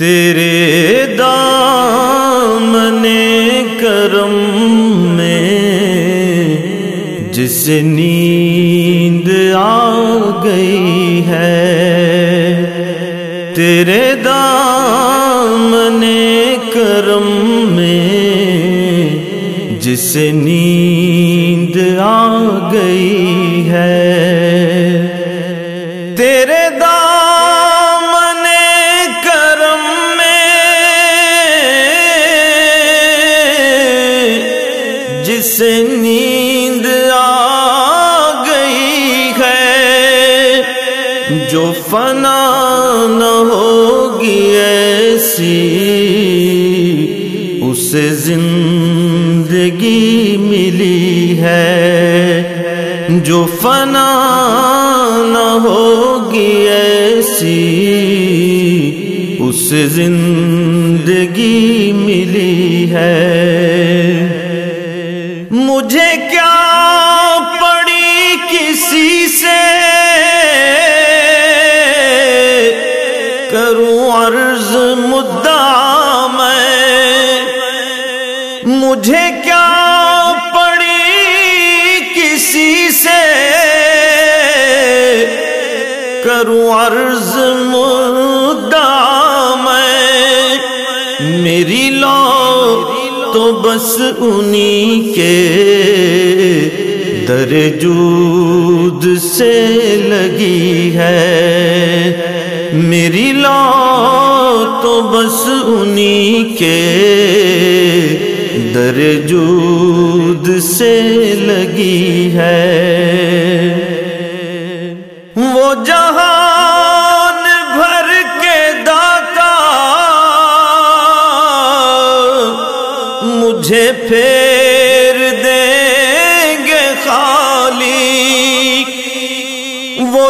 تیرے دامن کرم میں جس نیند آ گئی ہے، تیرے دامن کرم میں جس نیند آ گئی جس نیند آ گئی ہے۔ جو فنا نہ ہوگی ایسی، اسے زندگی ملی ہے۔ جو فنا نہ ہوگی ایسی، اسے زندگی ملی ہے۔ مجھے کیا پڑی کسی سے کروں عرض مدعا میں؟ مجھے کیا پڑی کسی سے کروں عرض مدعا میں؟ میری لو تو بس انہی کے در جود سے لگی ہے۔ میری لا تو بس انہی کے در جود سے لگی ہے۔ وہ جہان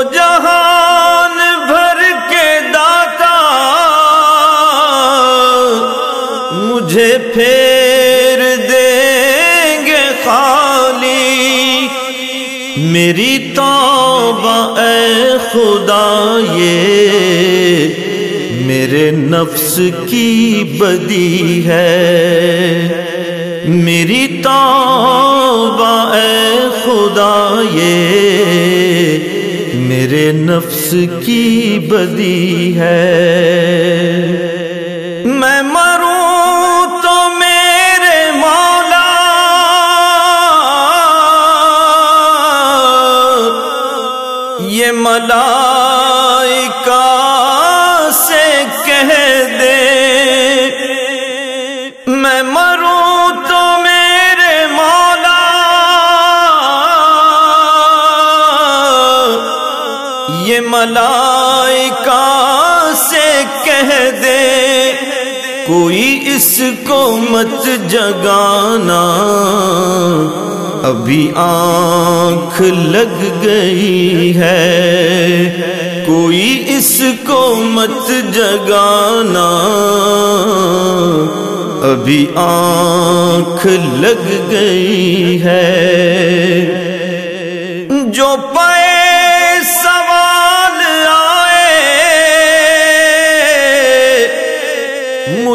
جہان بھر کے داتا، مجھے پھیر دیں گے خالی۔ میری توبہ اے خدا، یہ میرے نفس کی بدی ہے۔ میری توبہ اے خدا، یہ نفس کی بدی ہے۔ میں مروں تو میرے مولا۔ یہ ملا ملائکہ سے کہہ دے، کوئی اس کو مت جگانا۔ ابھی آنکھ لگ گئی ہے، کوئی اس کو مت جگانا۔ ابھی آنکھ لگ گئی ہے۔ جو پائے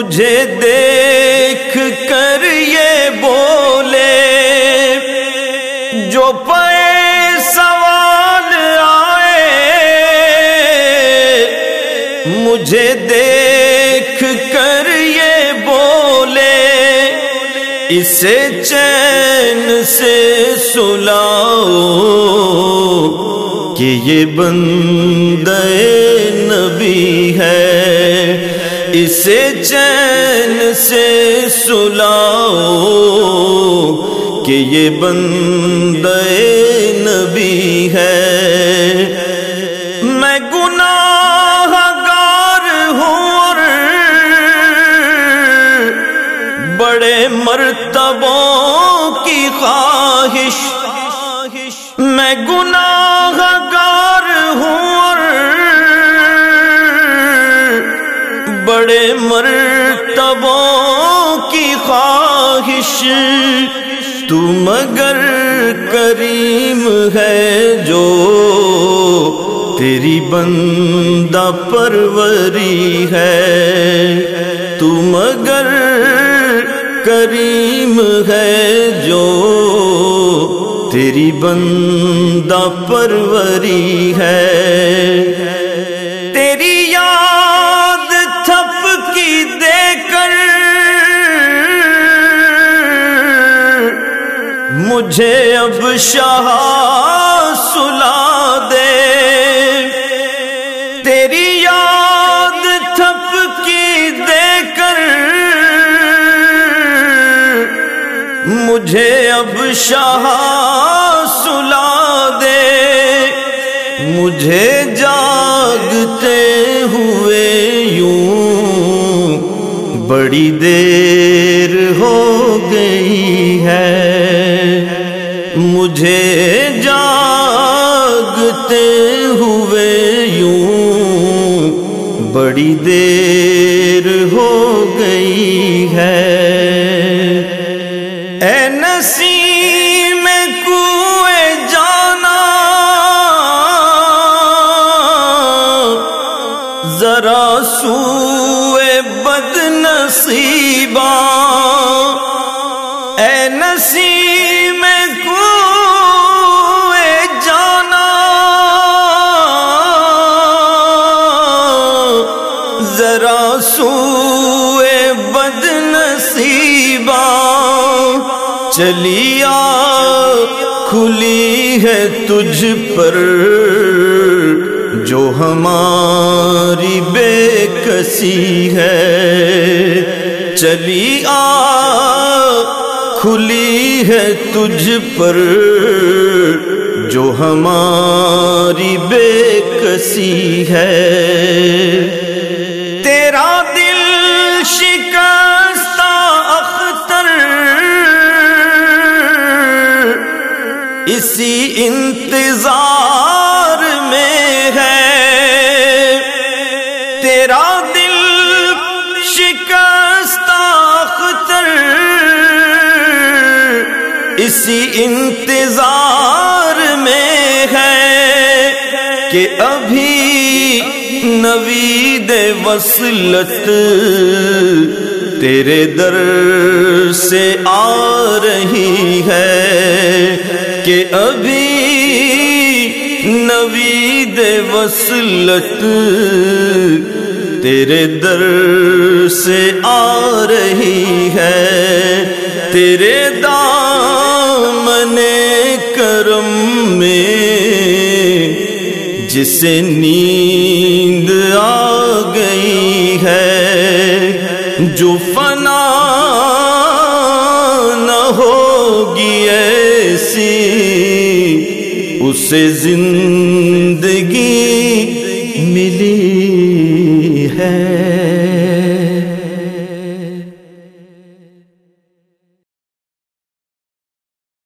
مجھے دیکھ کر یہ بولے، جو پائے سوال آئے، مجھے دیکھ کر یہ بولے، اسے چین سے سلاؤ کہ یہ بندے نبی ہے۔ اسے چین سے سلاؤ کہ یہ بندے نبی ہے۔ میں گناہ گار ہوں اور بڑے مرتبوں کی خواہش۔ میں گناہ بڑے مرتبوں کی خواہش۔ تو مگر کریم ہے جو تیری بندہ پروری ہے۔ مگر کریم ہے جو تیری بندہ پروری ہے۔ مجھے اب شاہ سلا دے۔ تیری یاد تھپ کی دے کر مجھے اب شاہ سلا دے۔ مجھے جاگتے ہوئے یوں بڑی دیر ہو گئی ہے۔ مجھے جاگتے ہوئے یوں بڑی دیر ہو گئی ہے۔ اے نسیم کوئے جانا، ذرا سوئے بد نصیبہ چلیا کھلی ہے تجھ پر، جو ہماری بے کسی ہے۔ چلی آ کھلی ہے تجھ پر، جو ہماری بے کسی ہے۔ اسی انتظار میں ہے۔ تیرا دل شکستہ اختر۔ اسی انتظار میں ہے کہ ابھی نوید وصلت تیرے در سے آ رہی ہے۔ کہ ابھی نوید وصلت تیرے در سے آ رہی ہے، تیرے دامن کرم میں جسے نیند آ گئی ہے، جو ہوگی اسے زندگی